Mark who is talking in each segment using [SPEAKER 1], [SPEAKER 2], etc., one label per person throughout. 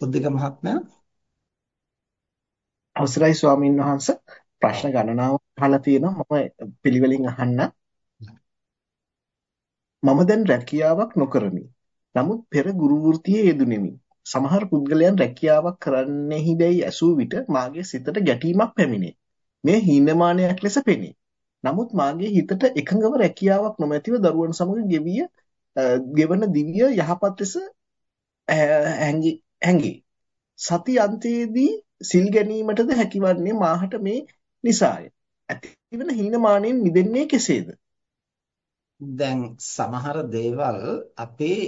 [SPEAKER 1] බුද්ධික මහත්මයා
[SPEAKER 2] අවසරයි ස්වාමින් වහන්ස. ප්‍රශ්න ගණනාවක් අහලා තියෙනවා. මම පිළිවෙලින් අහන්න. මම දැන් රැකියාවක් නොකරමි. නමුත් පෙර ගුරු වෘත්තියේ යෙදුණෙමි. සමහර පුද්ගලයන් රැකියාවක් කරන්නෙහිදැයි ඇසූ විට මාගේ සිතට ගැටීමක් පැමිණේ. මේ හීනමානයක් ලෙස පෙනේ. නමුත් මාගේ හිතට එකඟව රැකියාවක් නොමැතිව දරුවන් සමග ගෙවිය ගෙවන දිවිය යහපත් ලෙස හැඟේ සති අන්තයේදී සිල් ගැනීමටද හැකිවන්නේ මාහට මේ නිසාය. ඇතිවන හීනමානයෙන් මිදෙන්නේ කෙසේද?
[SPEAKER 1] දැන් සමහර දේවල් අපේ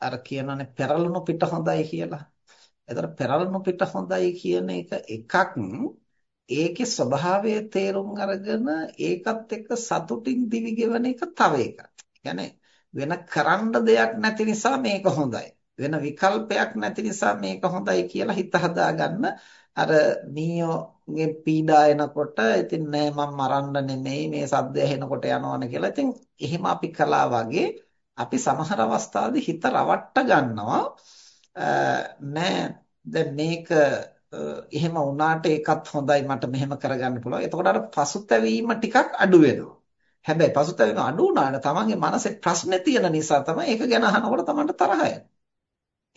[SPEAKER 1] අර කියනනේ පෙරළුණු පිට හොඳයි කියලා. එතකොට පෙරළුණු පිට හොඳයි කියන එක එකක් ඒකේ ස්වභාවය තේරුම් අරගෙන ඒකත් එක්ක සතුටින් දිවි ගෙවන එක තව එකක්. يعني වෙන කරන්න දෙයක් නැති නිසා මේක හොඳයි. වෙන විකල්පයක් නැති නිසා මේක හොඳයි කියලා හිත හදාගන්න අර මීයෝගේ පීඩා එනකොට ඉතින් නෑ මම මරන්න නෙමෙයි මේ සද්ද ඇහෙනකොට යනවනේ කියලා. ඉතින් එහෙම අපි කළා වගේ අපි සමහර අවස්ථාවේදී හිත රවට්ට ගන්නවා නෑ දැන් මේක එහෙම වුණාට ඒකත් හොඳයි මට මෙහෙම කරගන්න පුළුවන්. එතකොට අර පසුතැවීම ටිකක් අඩු වෙනවා. හැබැයි පසුතැවීම අඩු වුණාට තමන්ගේ මනසේ ප්‍රශ්නේ තියෙන නිසා තමයි ඒක ගැන අහනකොට තමන්ට තරහ යන්නේ.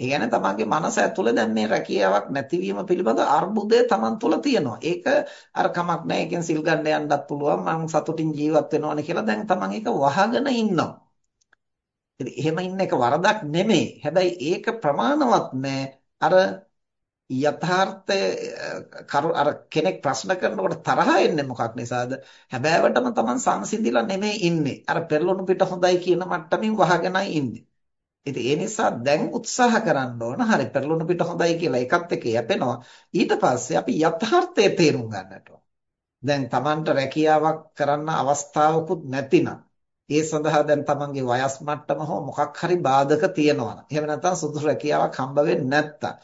[SPEAKER 1] ඒ කියන්නේ තමන්ගේ මනස ඇතුලේ දැන් මේ රැකියාවක් නැතිවීම පිළිබඳ අර්බුදය තමන් තුළ තියෙනවා. ඒක අර කමක් නැහැ. ඒකෙන් සිල් ගන්න යන්නත් පුළුවන්. මම සතුටින් ජීවත් වෙනවනේ කියලා දැන් තමන් ඒක වහගෙන ඉන්නවා. ඉතින් එහෙම ඉන්න එක වරදක් නෙමෙයි. හැබැයි ඒක ප්‍රමාණවත් අර යථාර්ථය අර කෙනෙක් ප්‍රශ්න කරනකොට තරහ එන්නේ මොකක් නිසාද? හැබෑවටම තමන් සංසිඳිලා නෙමෙයි ඉන්නේ. අර පෙරළුණු පිට හොඳයි කියන මට්ටමින් වහගෙනයි ඉන්නේ. ඉතින් ඒ නිසා දැන් උත්සාහ කරන්න ඕන හරි පෙරළුණු පිට හොඳයි කියලා එකත් එක්ක යැපෙනවා. ඊට පස්සේ අපි යථාර්ථය තේරුම් ගන්නට දැන් Tamanට රැකියාවක් කරන්න අවස්ථාවකුත් නැතිනම් ඒ සඳහා දැන් Tamanගේ වයස් මට්ටම හෝ මොකක් හරි බාධක තියෙනවා එහෙම නැත්නම් සුදුසු රැකියාවක් හම්බ වෙන්නේ නැත්තම්.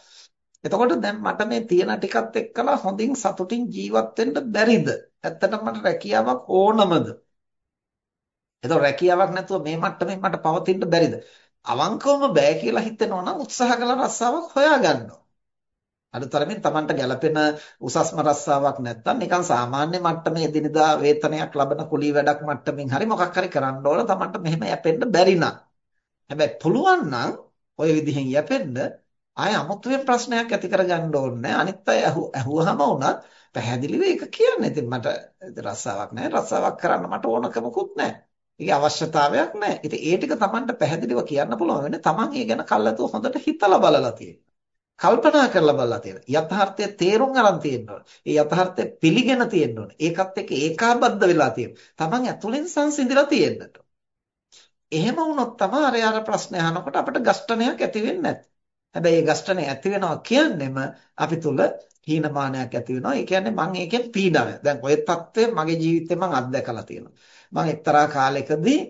[SPEAKER 1] එතකොට දැන් මට මේ තියෙන ටිකත් එක්කලා හොඳින් සතුටින් ජීවත් වෙන්න බැරිද? ඇත්තටම මට රැකියාවක් ඕනමද? එතකොට රැකියාවක් නැතුව මේ මට්ටමින් මට පවතින්න බැරිද? අවංකවම බෑ කියලා හිතෙනවා නම් උත්සාහ කළ රස්සාවක් හොයාගන්නවා. අනුතරමින් Tamanට ගැළපෙන උසස්ම රස්සාවක් නැත්තම් නිකන් සාමාන්‍ය මට්ටමේ එදිනදා වේතනයක් ලබන කුලී වැඩක් මට්ටමින් හරි මොකක් හරි කරන්න ඕන Tamanට මෙහෙම යැපෙන්න බැරි නම්. හැබැයි පුළුවන් නම් ওই විදිහෙන් යැපෙන්න ආය අමුතුවෙන් ප්‍රශ්නයක් ඇති කරගන්න ඕනේ අනිත් අය ඇහුවහම උනත් පැහැදිලිව ඒක කියන්නේ. ඉතින් මට රස්සාවක් නැහැ. රස්සාවක් කරන්න මට ඕනකමකුත් නැහැ. ඒකේ අවශ්‍යතාවයක් නැහැ. ඉතින් ඒ ටික Tamanට පැහැදිලිව කියන්න පුළුවන් වෙන්නේ Taman ඒ ගැන කල්ලාතුව හොඳට හිතලා බලලා තියෙනවා. කල්පනා කරලා බලලා තියෙනවා. යථාර්ථය තේරුම් අරන් තියෙනවා. ඒ යථාර්ථය පිළිගෙන තියෙනවා. ඒකත් එක්ක ඒකාබද්ධ වෙලා තියෙනවා. Taman ඇතුලෙන් සංසිඳිලා තියෙන්නට. එහෙම වුණොත් තමයි අර යාර ප්‍රශ්න අහනකොට අපිට ගස්ඨනයක් ඇති වෙන්නේ නැත්තේ. හැබැයි ඒ ගස්ඨනය ඇති වෙනවා කියන්නේම අපි තුල හීනමානයක් ඇති වෙනවා. ඒ කියන්නේ මම ඒකෙන් පීඩනය. දැන් ඔය தත්ත්වය මගේ ජීවිතේ මම අත්දැකලා තියෙනවා. මම එක්තරා කාලයකදී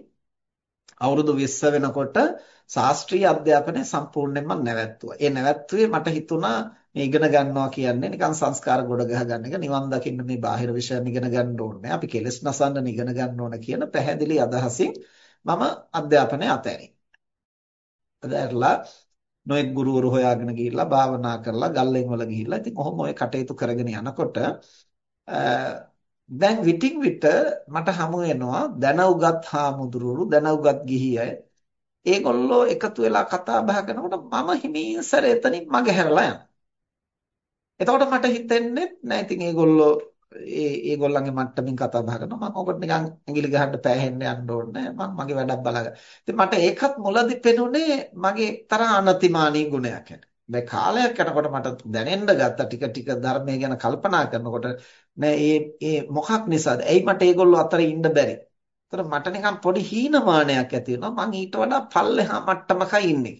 [SPEAKER 1] අවුරුදු 20 වෙනකොට ශාස්ත්‍රීය අධ්‍යාපනය සම්පූර්ණයෙන්ම නැවැත්තුවා. ඒ නැවැත්තුවේ මට හිතුණා මේ ඉගෙන ගන්නවා කියන්නේ නිකන් සංස්කාර ගොඩ ගහ ගන්න එක නිවන් දකින්න මේ බාහිර විෂයන් ඉගෙන ගන්න ඕනේ. අපි කෙලස් නසන්න ඉගෙන ගන්න ඕන කියන පැහැදිලි අදහසින් මම අධ්‍යාපනය අතහැරියා. අදහැරලා නොඑක් ගුරුවරු හොයාගෙන ගිහිල්ලා භාවනා කරලා ගල්ලෙන් වල ගිහිල්ලා ඉතින් කොහොම ඔය කටයුතු කරගෙන යනකොට දැන් විටින් විට මට හමු වෙනවා දැන උගත් හාමුදුරුවෝ දැන උගත් ගිහි අය ඒගොල්ලෝ එකතු වෙලා කතා බහ කරනකොට මම හිමින් සැර එතනින් මගහැරලා යනවා. එතකොට මට හිතෙන්නේ නෑ ඉතින් ඒගොල්ලෝ ඒ ඒගොල්ලන්ගේ මට්ටමින් කතා බහ කරනවා මම ඔකට නිකන් ඇඟිලි ගහන්න පෑහෙන්න යන්න ඕනේ මම මගේ වැඩක් බලාගන්න. ඉතින් මට ඒකත් මුලදි පෙනුනේ මගේ එක්තරා අනතිමානී ගුණයක් හැටියට. දැන් කාලයක් යනකොට මට දැනෙන්න ගත්ත ටික ටික ධර්මය ගැන කල්පනා කරනකොට නෑ ඒ ඒ මොකක් නිසාද? ඇයි මට ඒගොල්ලෝ අතර ඉන්න බැරි? ඒතර මට නිකන් පොඩි හීනමානයක් ඇති වෙනවා. මං ඊට වඩා පල්ලෙහා මට්ටමකයි ඉන්නේ.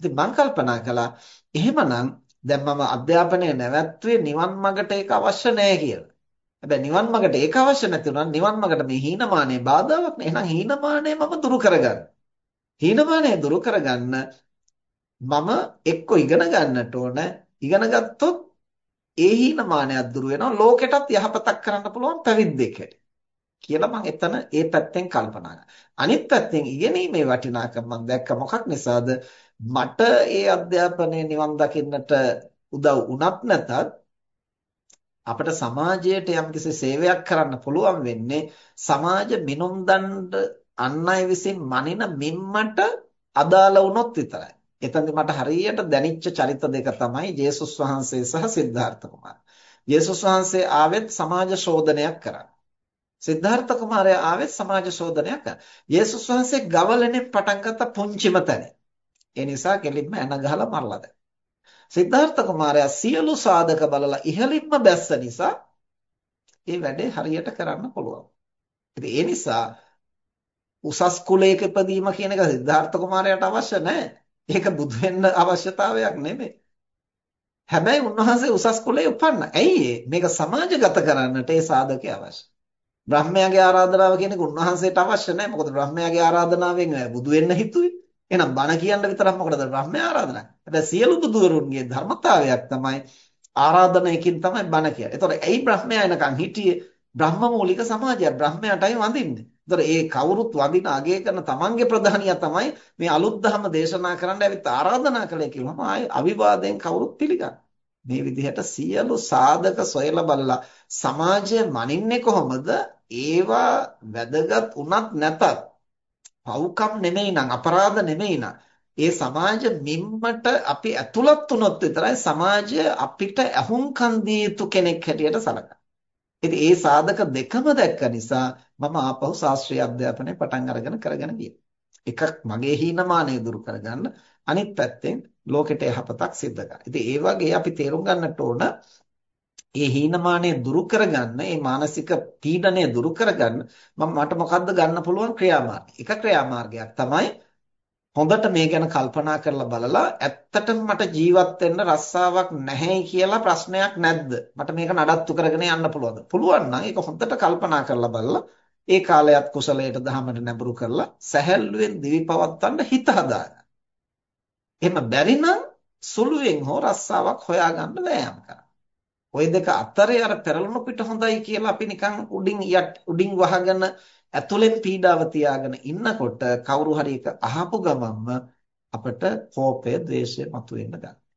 [SPEAKER 1] ඉතින් මං කල්පනා කළා එහෙමනම් දැන් මම අධ්‍යාපනය නැවැත්තුවේ නිවන් මාර්ගට ඒක අවශ්‍ය නෑ කියලා. හැබැයි නිවන් මාර්ගට ඒක අවශ්‍ය නැති උනන් නිවන් මාර්ගට මේ හීනමානයේ බාධාවක් නේ. එහෙනම් හීනමානය මම දුරු කරගන්න. හීනමානය දුරු කරගන්න මම එක්ක ඉගෙන ගන්නට ඕන. ඉගෙන ගත්තොත් ඒ හීනමානයක් දුරු වෙනවා. ලෝකෙටත් යහපතක් කරන්න පුළුවන් පැවිද්දෙක් හැටියට. කියලා මම එතන ඒ පැත්තෙන් කල්පනා අනිත් පැත්තෙන් ඉගෙනීමේ වටිනාකම මම දැක්ක මොකක් නිසාද? මට ඒ අධ්‍යාපනයේ නිවන් දකින්නට උදව් වුණත් නැතත් අපිට සමාජයට යම්කිසි සේවයක් කරන්න පුළුවන් වෙන්නේ සමාජ මිනුම් දණ්ඩ අන් අය විසින් මනින මිම්මට අදාළ වුණොත් විතරයි. එතනදි මට හරියට දැනිච්ච චරිත දෙක තමයි ජේසුස් වහන්සේ සහ සිද්ධාර්ථ කුමාරයා. ජේසුස් වහන්සේ ආවෙත් සමාජ ශෝධනයක් කරන්න. සිද්ධාර්ථ කුමාරයා ආවෙත් සමාජ ශෝධනයක් කරන්න. ජේසුස් වහන්සේ ගවලෙන් පටන් ගත්ත පුංචිම තැන. ඒ නිසා කෙලින්ම එන ගහලා මරලා දැන්. සිද්ධාර්ථ කුමාරයා සියලු සාධක බලලා ඉහළින්ම බැස්ස නිසා ඒ වැඩේ හරියට කරන්න පුළුවන්. ඉතින් ඒ නිසා උසස් කුලයක ඉපදීම කියන එක සිද්ධාර්ථ කුමාරයාට අවශ්‍ය නැහැ. ඒක බුදු වෙන්න අවශ්‍යතාවයක් නෙමෙයි. හැබැයි උන්වහන්සේ උසස් කුලයේ උපන්න. ඇයි මේක සමාජගත කරන්නට ඒ සාධකය අවශ්‍යයි. බ්‍රහ්මයාගේ ආරාධනාව කියන එක උන්වහන්සේට අවශ්‍ය නැහැ. මොකද බ්‍රහ්මයාගේ ආරාධනාවෙන් බුදු වෙන්න හිතුවේ. එහෙනම් බණ කියන්න විතරක් මොකටද බ්‍රහ්මයා ආරාධනා? හැබැයි සියලු බුදුවරුන්ගේ ධර්මතාවයක් තමයි ආරාධනයකින් තමයි බණ කියන්නේ. ඒතකොට ඇයි බ්‍රහ්මයා එනකන් හිටියේ? බ්‍රහ්ම මූලික සමාජයක්. බ්‍රහ්මයාටයි වඳින්නේ. ඒතකොට ඒ කවුරුත් වඳින අගය කරන තමන්ගේ ප්‍රධානියා තමයි මේ අලුත් ධර්ම දේශනා කරන්න ඇවිත් ආරාධනා කළේ කියලාම ආයේ අවිවාදයෙන් කවුරුත් පිළිගන්න. මේ විදිහට සියලු සාධක සොයලා බලලා සමාජය මනින්නේ කොහොමද? ඒවා වැදගත් උනත් නැතත් පව්කම් නෙමෙයි නම් අපරාධ නෙමෙයි නම් ඒ සමාජ මිම්මට අපි ඇතුළත් වුණොත් විතරයි සමාජය අපිට අහුම්කම් දිය යුතු කෙනෙක් හැටියට සලකන්නේ. ඉතින් ඒ සාධක දෙකම දැක්ක නිසා මම ආපහු ශාස්ත්‍රීය අධ්‍යාපනය පටන් අරගෙන කරගෙන ගියා. එකක් මගේ හීනමානය දුරු කරගන්න අනිත් පැත්තෙන් ලෝකෙට යහපතක් සිද්ධ කරන්න. ඉතින් ඒ වගේ අපි තේරුම් ගන්නට ඕන මේ හීනමානය දුරු කරගන්න, මේ මානසික පීඩනය දුරු කරගන්න මම මට මොකද්ද ගන්න පුළුවන් ක්‍රියාමාර්ගය. එක ක්‍රියාමාර්ගයක් තමයි හොඳට මේ ගැන කල්පනා කරලා බලලා ඇත්තටම මට ජීවත් වෙන්න රස්සාවක් නැහැ කියලා ප්‍රශ්නයක් නැද්ද? මට මේක නඩත්තු කරගෙන යන්න පුළුවන්ද? පුළුවන් නම් ඒක හොඳට කල්පනා කරලා බලලා ඒ කාලයත් කුසලයට දහමට නැඹුරු කරලා සැහැල්ලුවෙන් දිවි පවත්වන්න හිත හදාගන්න. එහෙම බැරි නම් සුළුවෙන් හෝ රස්සාවක් හොයාගන්න වෑයම් කරන්න. ওই දෙක අතරේ අර පෙරළුණු පිට හොඳයි කියලා අපි නිකන් උඩින් උඩින් වහගෙන ඇතුලෙන් පීඩාව තියාගෙන ඉන්නකොට කවුරු හරි එක අහපු ගමන්ම අපිට කෝපය, ද්වේෂය මතුවෙන්න ගන්නවා.